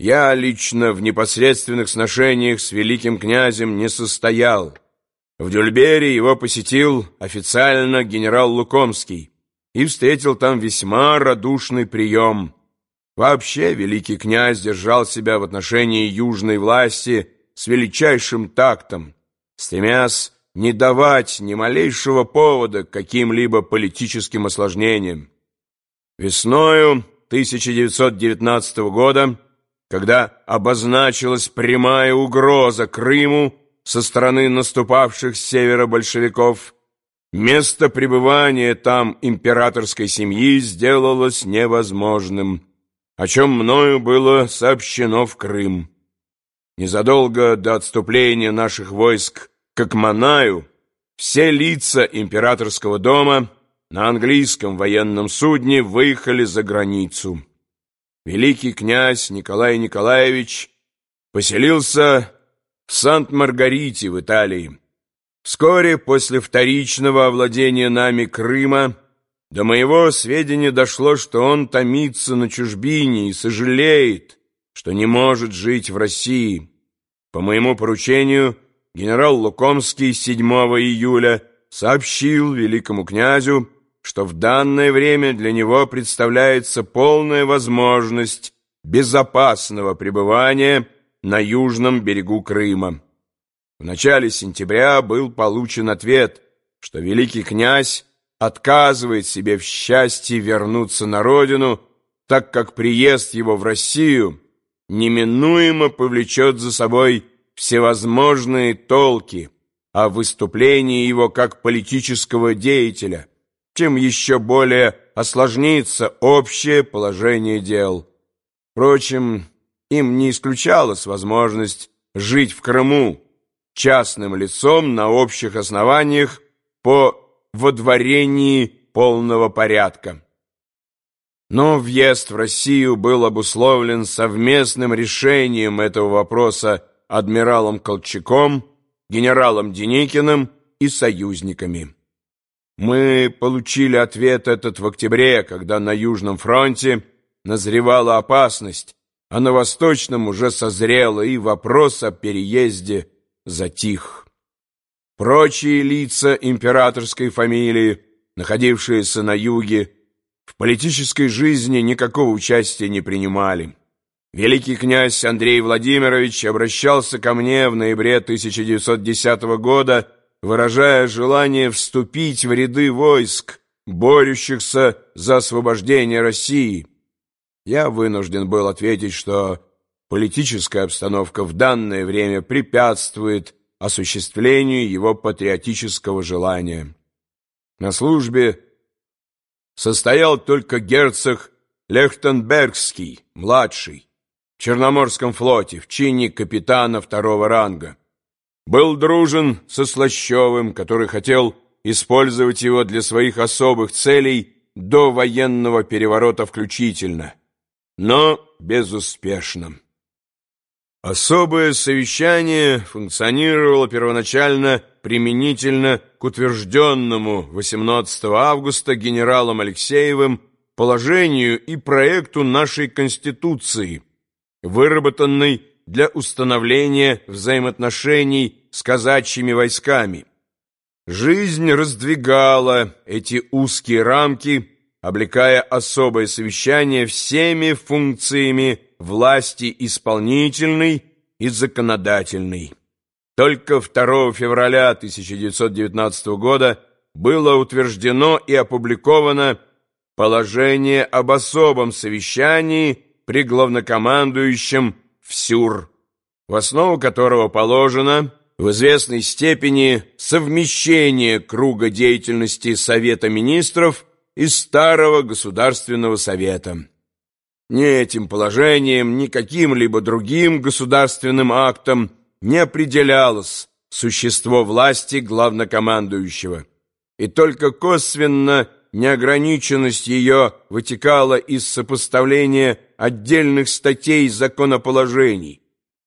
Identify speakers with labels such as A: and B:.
A: Я лично в непосредственных сношениях с великим князем не состоял. В Дюльбере его посетил официально генерал Лукомский и встретил там весьма радушный прием. Вообще великий князь держал себя в отношении южной власти с величайшим тактом, стремясь не давать ни малейшего повода к каким-либо политическим осложнениям. Весною 1919 года, когда обозначилась прямая угроза Крыму со стороны наступавших с севера большевиков, место пребывания там императорской семьи сделалось невозможным, о чем мною было сообщено в Крым. Незадолго до отступления наших войск к Акманаю все лица императорского дома – на английском военном судне выехали за границу. Великий князь Николай Николаевич поселился в Сант-Маргарите в Италии. Вскоре после вторичного овладения нами Крыма до моего сведения дошло, что он томится на чужбине и сожалеет, что не может жить в России. По моему поручению генерал Лукомский 7 июля сообщил великому князю, что в данное время для него представляется полная возможность безопасного пребывания на южном берегу Крыма. В начале сентября был получен ответ, что великий князь отказывает себе в счастье вернуться на родину, так как приезд его в Россию неминуемо повлечет за собой всевозможные толки о выступлении его как политического деятеля, чем еще более осложнится общее положение дел. Впрочем, им не исключалась возможность жить в Крыму частным лицом на общих основаниях по водворении полного порядка. Но въезд в Россию был обусловлен совместным решением этого вопроса адмиралом Колчаком, генералом Деникиным и союзниками. Мы получили ответ этот в октябре, когда на Южном фронте назревала опасность, а на Восточном уже созрела, и вопрос о переезде затих. Прочие лица императорской фамилии, находившиеся на юге, в политической жизни никакого участия не принимали. Великий князь Андрей Владимирович обращался ко мне в ноябре 1910 года выражая желание вступить в ряды войск, борющихся за освобождение России. Я вынужден был ответить, что политическая обстановка в данное время препятствует осуществлению его патриотического желания. На службе состоял только герцог Лехтенбергский, младший, в Черноморском флоте, в чине капитана второго ранга был дружен со Слащевым, который хотел использовать его для своих особых целей до военного переворота включительно, но безуспешно. Особое совещание функционировало первоначально применительно к утвержденному 18 августа генералом Алексеевым положению и проекту нашей Конституции, выработанной для установления взаимоотношений с казачьими войсками. Жизнь раздвигала эти узкие рамки, облекая особое совещание всеми функциями власти исполнительной и законодательной. Только 2 февраля 1919 года было утверждено и опубликовано положение об особом совещании при главнокомандующем ВСЮР, в основу которого положено в известной степени совмещение круга деятельности Совета Министров и Старого Государственного Совета. Ни этим положением, ни каким-либо другим государственным актом не определялось существо власти главнокомандующего, и только косвенно неограниченность ее вытекала из сопоставления отдельных статей законоположений,